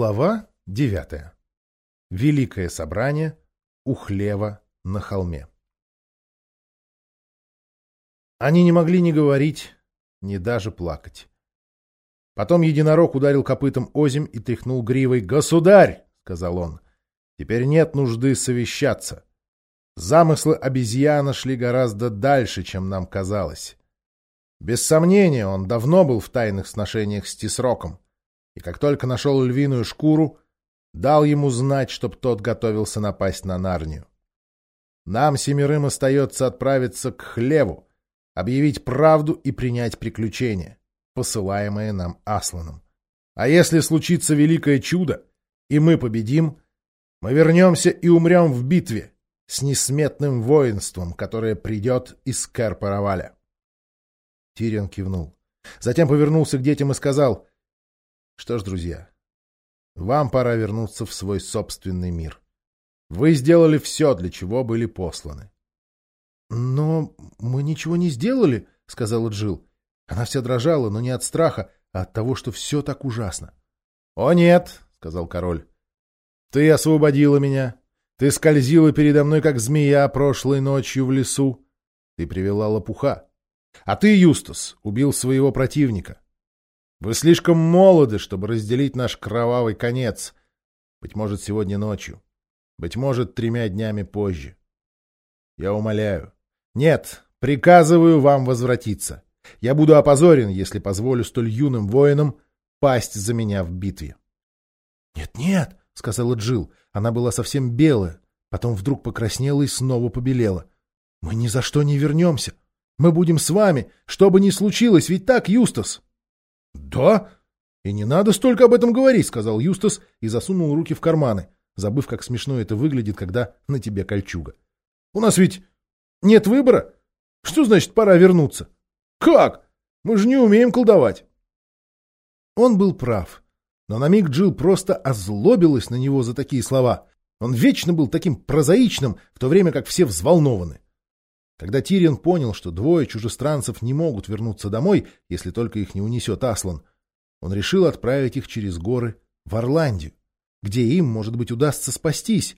Глава девятая. Великое собрание у хлева на холме. Они не могли ни говорить, ни даже плакать. Потом единорог ударил копытом озимь и тряхнул гривой. «Государь!» — сказал он. «Теперь нет нужды совещаться. Замыслы обезьяна шли гораздо дальше, чем нам казалось. Без сомнения, он давно был в тайных сношениях с Тисроком, и как только нашел львиную шкуру, дал ему знать, чтоб тот готовился напасть на Нарнию. Нам, семерым, остается отправиться к хлеву, объявить правду и принять приключения, посылаемые нам Асланом. А если случится великое чудо, и мы победим, мы вернемся и умрем в битве с несметным воинством, которое придет из Керпараваля. Тириан кивнул. Затем повернулся к детям и сказал, «Что ж, друзья, вам пора вернуться в свой собственный мир. Вы сделали все, для чего были посланы. — Но мы ничего не сделали, — сказала Джил. Она вся дрожала, но не от страха, а от того, что все так ужасно. — О нет, — сказал король. — Ты освободила меня. Ты скользила передо мной, как змея, прошлой ночью в лесу. Ты привела лопуха. А ты, Юстас, убил своего противника. Вы слишком молоды, чтобы разделить наш кровавый конец. Быть может, сегодня ночью. Быть может, тремя днями позже. Я умоляю. Нет, приказываю вам возвратиться. Я буду опозорен, если позволю столь юным воинам пасть за меня в битве. «Нет, — Нет-нет, — сказала Джил. Она была совсем белая, потом вдруг покраснела и снова побелела. — Мы ни за что не вернемся. Мы будем с вами, что бы ни случилось, ведь так, Юстас? —— Да? И не надо столько об этом говорить, — сказал Юстас и засунул руки в карманы, забыв, как смешно это выглядит, когда на тебе кольчуга. — У нас ведь нет выбора. Что значит пора вернуться? — Как? Мы же не умеем колдовать. Он был прав. Но на миг Джилл просто озлобилась на него за такие слова. Он вечно был таким прозаичным, в то время как все взволнованы. Когда Тирион понял, что двое чужестранцев не могут вернуться домой, если только их не унесет Аслан, он решил отправить их через горы в Орландию, где им, может быть, удастся спастись.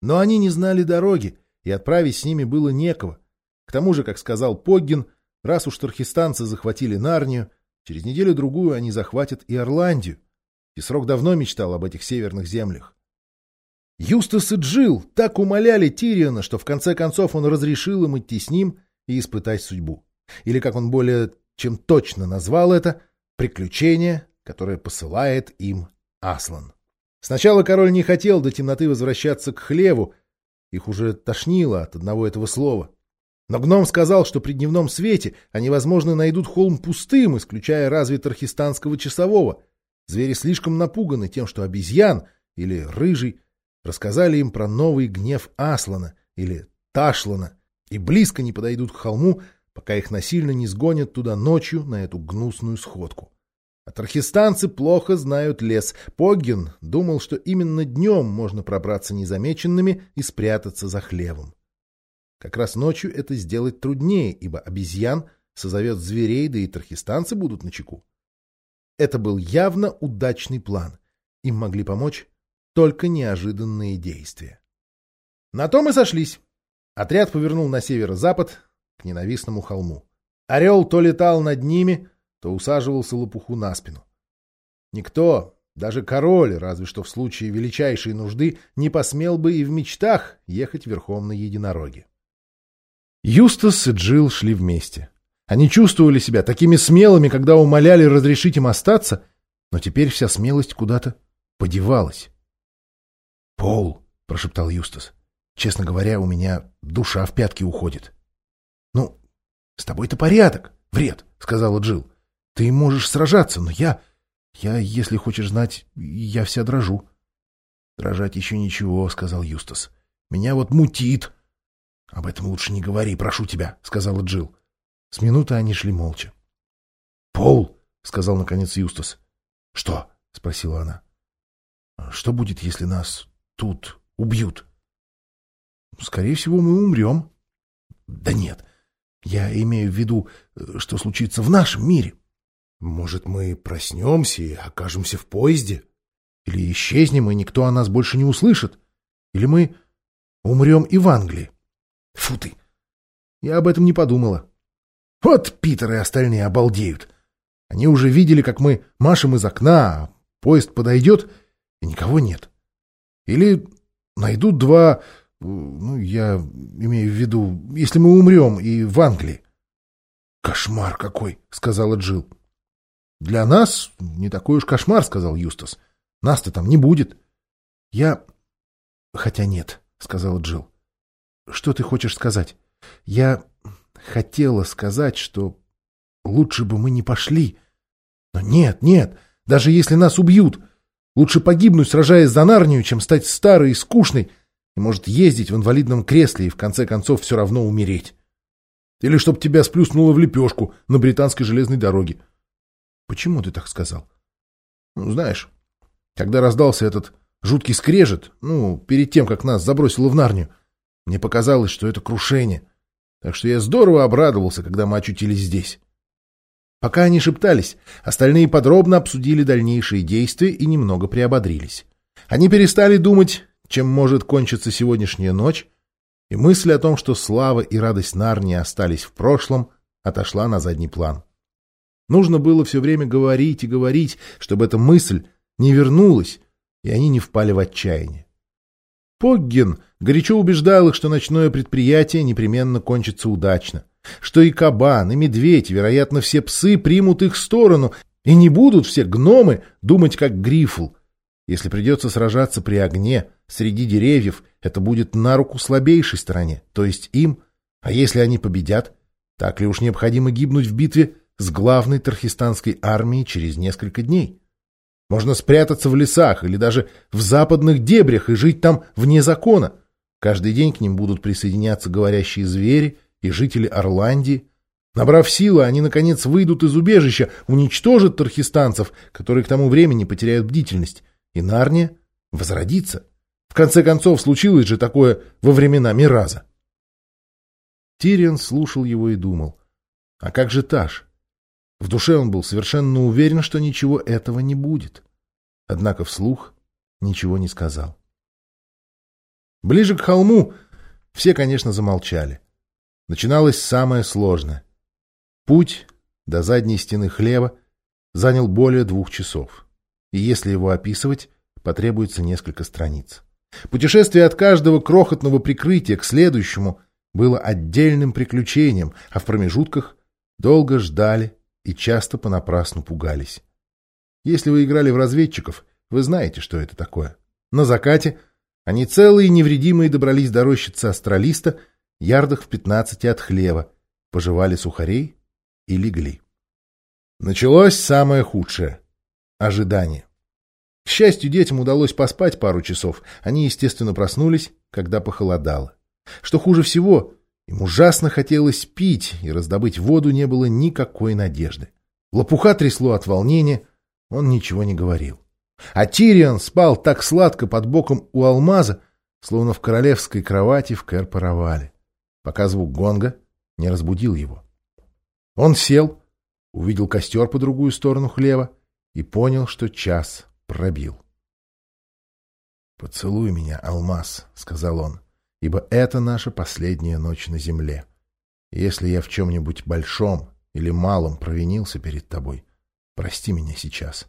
Но они не знали дороги, и отправить с ними было некого. К тому же, как сказал Поггин, раз уж тархистанцы захватили Нарнию, через неделю-другую они захватят и Орландию. И срок давно мечтал об этих северных землях. Юстас и Джил так умоляли Тириона, что в конце концов он разрешил им идти с ним и испытать судьбу. Или, как он более чем точно назвал это, приключение, которое посылает им Аслан. Сначала король не хотел до темноты возвращаться к хлеву, их уже тошнило от одного этого слова. Но гном сказал, что при дневном свете они, возможно, найдут холм пустым, исключая разве тархистанского часового. Звери слишком напуганы тем, что обезьян или рыжий рассказали им про новый гнев Аслана или Ташлана и близко не подойдут к холму, пока их насильно не сгонят туда ночью на эту гнусную сходку. А тархистанцы плохо знают лес. Поггин думал, что именно днем можно пробраться незамеченными и спрятаться за хлевом. Как раз ночью это сделать труднее, ибо обезьян созовет зверей, да и тархистанцы будут на чеку. Это был явно удачный план. Им могли помочь только неожиданные действия. На том и сошлись. Отряд повернул на северо-запад к ненавистному холму. Орел то летал над ними, то усаживался лопуху на спину. Никто, даже король, разве что в случае величайшей нужды, не посмел бы и в мечтах ехать верхом на единороге. Юстас и Джилл шли вместе. Они чувствовали себя такими смелыми, когда умоляли разрешить им остаться, но теперь вся смелость куда-то подевалась. — Пол, — прошептал Юстас, — честно говоря, у меня душа в пятки уходит. — Ну, с тобой-то порядок, вред, — сказала Джил. Ты можешь сражаться, но я... Я, если хочешь знать, я вся дрожу. — Дрожать еще ничего, — сказал Юстас. — Меня вот мутит. — Об этом лучше не говори, прошу тебя, — сказала Джил. С минуты они шли молча. — Пол, — сказал наконец Юстас. — Что? — спросила она. — Что будет, если нас тут убьют? Скорее всего, мы умрем. Да нет, я имею в виду, что случится в нашем мире. Может, мы проснемся и окажемся в поезде? Или исчезнем, и никто о нас больше не услышит? Или мы умрем и в Англии? Фу ты! Я об этом не подумала. Вот Питер и остальные обалдеют. Они уже видели, как мы машем из окна, а поезд подойдет, и никого нет. Или найдут два... Ну, я имею в виду, если мы умрем и в Англии. «Кошмар какой!» — сказала Джил. «Для нас не такой уж кошмар», — сказал Юстас. «Нас-то там не будет». «Я...» «Хотя нет», — сказала Джил. «Что ты хочешь сказать?» «Я хотела сказать, что лучше бы мы не пошли. Но нет, нет, даже если нас убьют, лучше погибнуть, сражаясь за Нарнию, чем стать старой и скучной, и, может, ездить в инвалидном кресле и, в конце концов, все равно умереть. Или чтоб тебя сплюснуло в лепешку на британской железной дороге. Почему ты так сказал? Ну, знаешь, когда раздался этот жуткий скрежет, ну, перед тем, как нас забросило в Нарнию, мне показалось, что это крушение. Так что я здорово обрадовался, когда мы очутились здесь. Пока они шептались, остальные подробно обсудили дальнейшие действия и немного приободрились. Они перестали думать, чем может кончиться сегодняшняя ночь, и мысль о том, что слава и радость Нарнии остались в прошлом, отошла на задний план. Нужно было все время говорить и говорить, чтобы эта мысль не вернулась, и они не впали в отчаяние. Погген горячо убеждал их, что ночное предприятие непременно кончится удачно, что и кабан, и медведь, вероятно, все псы примут их сторону, и не будут все гномы думать как Грифл. Если придется сражаться при огне, среди деревьев, это будет на руку слабейшей стороне, то есть им, а если они победят, так ли уж необходимо гибнуть в битве с главной тархистанской армией через несколько дней? Можно спрятаться в лесах или даже в западных дебрях и жить там вне закона. Каждый день к ним будут присоединяться говорящие звери и жители Орландии. Набрав силы, они, наконец, выйдут из убежища, уничтожат тархистанцев, которые к тому времени потеряют бдительность, и Нарния возродится. В конце концов, случилось же такое во времена Мираза. Тириан слушал его и думал. А как же Таш? В душе он был совершенно уверен, что ничего этого не будет. Однако вслух ничего не сказал. Ближе к холму все, конечно, замолчали. Начиналось самое сложное. Путь до задней стены хлева занял более двух часов. И если его описывать, потребуется несколько страниц. Путешествие от каждого крохотного прикрытия к следующему было отдельным приключением, а в промежутках долго ждали и часто понапрасну пугались. Если вы играли в разведчиков, вы знаете, что это такое. На закате они целые невредимые добрались до рощицы астралиста, ярдах в пятнадцати от хлева, пожевали сухарей и легли. Началось самое худшее — ожидание. К счастью, детям удалось поспать пару часов. Они, естественно, проснулись, когда похолодало. Что хуже всего, им ужасно хотелось пить, и раздобыть воду не было никакой надежды. Лопуха трясло от волнения, он ничего не говорил. А Тириан спал так сладко под боком у алмаза, словно в королевской кровати в Кэр-Паравале, пока звук гонга не разбудил его. Он сел, увидел костер по другую сторону хлева и понял, что час пробил. «Поцелуй меня, алмаз», — сказал он ибо это наша последняя ночь на земле. Если я в чем-нибудь большом или малом провинился перед тобой, прости меня сейчас.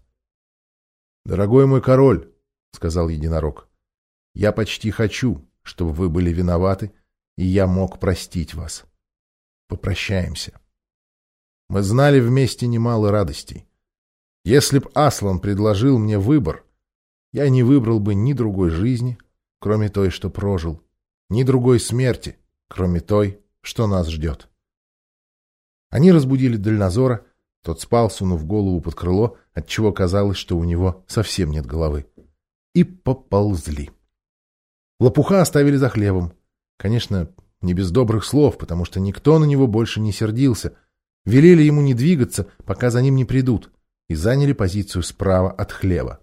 — Дорогой мой король, — сказал единорог, — я почти хочу, чтобы вы были виноваты, и я мог простить вас. Попрощаемся. Мы знали вместе немало радостей. Если б Аслан предложил мне выбор, я не выбрал бы ни другой жизни, кроме той, что прожил, ни другой смерти, кроме той, что нас ждет. Они разбудили дальнозора, тот спал, сунув голову под крыло, отчего казалось, что у него совсем нет головы. И поползли. Лопуха оставили за хлебом. Конечно, не без добрых слов, потому что никто на него больше не сердился. Велели ему не двигаться, пока за ним не придут, и заняли позицию справа от хлеба.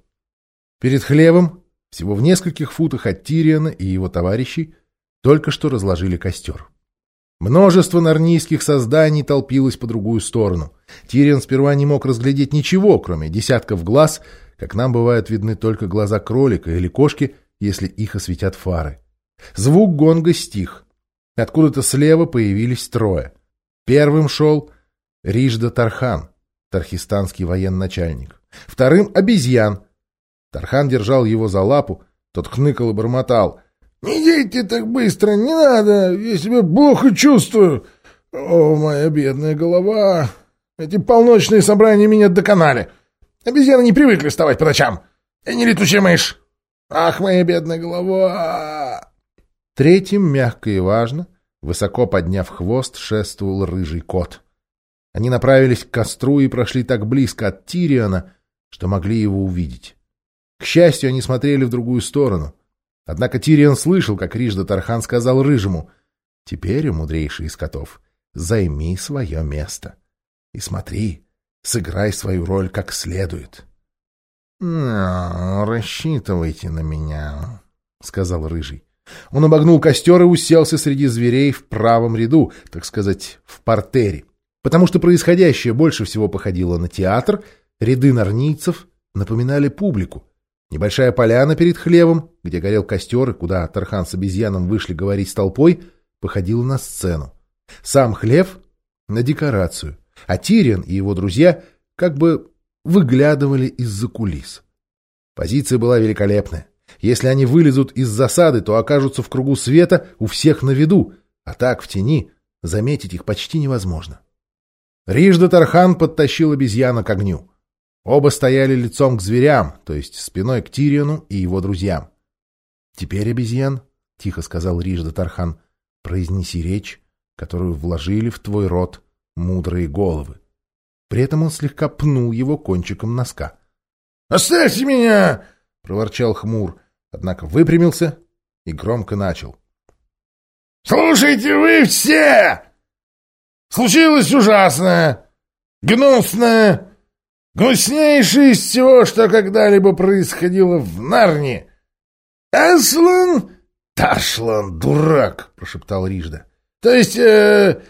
Перед хлебом, всего в нескольких футах от Тириана и его товарищей, только что разложили костер. Множество нарнийских созданий толпилось по другую сторону. Тириан сперва не мог разглядеть ничего, кроме десятков глаз, как нам бывают видны только глаза кролика или кошки, если их осветят фары. Звук гонга стих. Откуда-то слева появились трое. Первым шел Рижда Тархан, тархистанский военачальник. Вторым — обезьян. Тархан держал его за лапу, тот хныкал и бормотал. «Не едьте так быстро, не надо, я себя плохо чувствую. О, моя бедная голова! Эти полночные собрания меня доконали. Обезьяны не привыкли вставать по ночам. И не летучая мышь. Ах, моя бедная голова!» Третьим, мягко и важно, высоко подняв хвост, шествовал рыжий кот. Они направились к костру и прошли так близко от Тириона, что могли его увидеть. К счастью, они смотрели в другую сторону. Однако Тирион слышал, как Рижда Тархан сказал Рыжему, «Теперь, мудрейший из котов, займи свое место. И смотри, сыграй свою роль как следует». «Рассчитывайте на меня», — сказал Рыжий. Он обогнул костер и уселся среди зверей в правом ряду, так сказать, в портере, потому что происходящее больше всего походило на театр, ряды нарнийцев напоминали публику. Небольшая поляна перед хлевом, где горел костер и куда Тархан с обезьяном вышли говорить с толпой, походила на сцену. Сам хлев — на декорацию, а Тириан и его друзья как бы выглядывали из-за кулис. Позиция была великолепная. Если они вылезут из засады, то окажутся в кругу света у всех на виду, а так, в тени, заметить их почти невозможно. Рижда Тархан подтащил обезьяна к огню. Оба стояли лицом к зверям, то есть спиной к Тириону и его друзьям. — Теперь, обезьян, — тихо сказал Рижда Тархан, — произнеси речь, которую вложили в твой рот мудрые головы. При этом он слегка пнул его кончиком носка. — Оставьте меня! — проворчал хмур, однако выпрямился и громко начал. — Слушайте вы все! Случилось ужасное, гнусное, гнуснейшее из всего, что когда-либо происходило в Нарне. — Аслан? — Ташлан, дурак! — прошептал Рижда. — То есть... Э,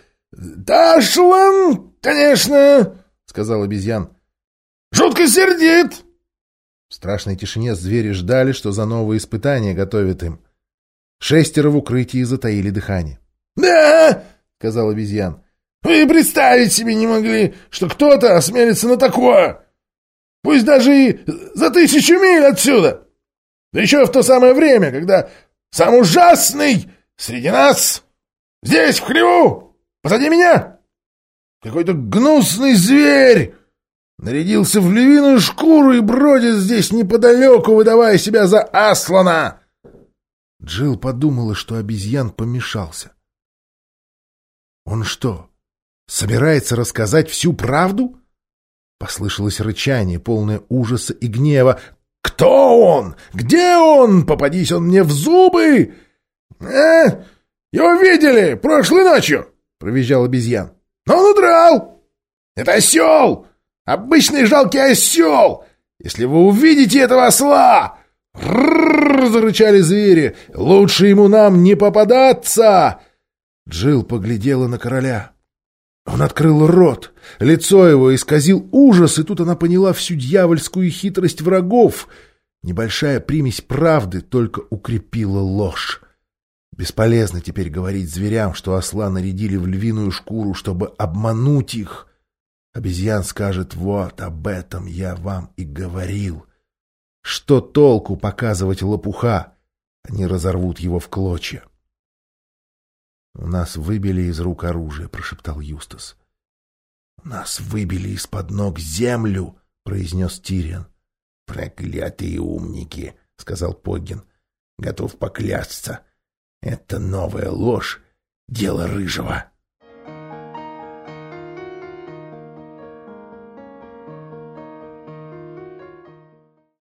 Ташлан, конечно, — сказал обезьян. — Жутко сердит. В страшной тишине звери ждали, что за новые испытания готовят им. Шестеро в укрытии затаили дыхание. — Да, — сказал обезьян. — Вы представить себе не могли, что кто-то осмелится на такое. Пусть даже и за тысячу миль отсюда. Да еще в то самое время, когда сам ужасный среди нас, здесь, в хлеву, позади меня, какой-то гнусный зверь! Нарядился в львиную шкуру и бродит здесь неподалеку, выдавая себя за Аслана!» Джилл подумала, что обезьян помешался. «Он что, собирается рассказать всю правду?» Послышалось рычание, полное ужаса и гнева. «Кто он? Где он? Попадись он мне в зубы!» «Э, его видели прошлой ночью!» — провизжал обезьян. Но он удрал! Это осел! Обычный жалкий осел! Если вы увидите этого осла!» «Ррррр!» — зарычали звери. «Лучше ему нам не попадаться!» Джилл поглядела на короля. Он открыл рот. Лицо его исказил ужас, и тут она поняла всю дьявольскую хитрость врагов. Небольшая примесь правды только укрепила ложь. Бесполезно теперь говорить зверям, что осла нарядили в львиную шкуру, чтобы обмануть их. Обезьян скажет, вот об этом я вам и говорил. Что толку показывать лопуха? Они разорвут его в клочья. — У нас выбили из рук оружие, — прошептал Юстас. — У нас выбили из-под ног землю, — произнес Тириан. — Проклятые умники, — сказал Поггин. — Готов поклясться. — это новая ложь, дело рыжего.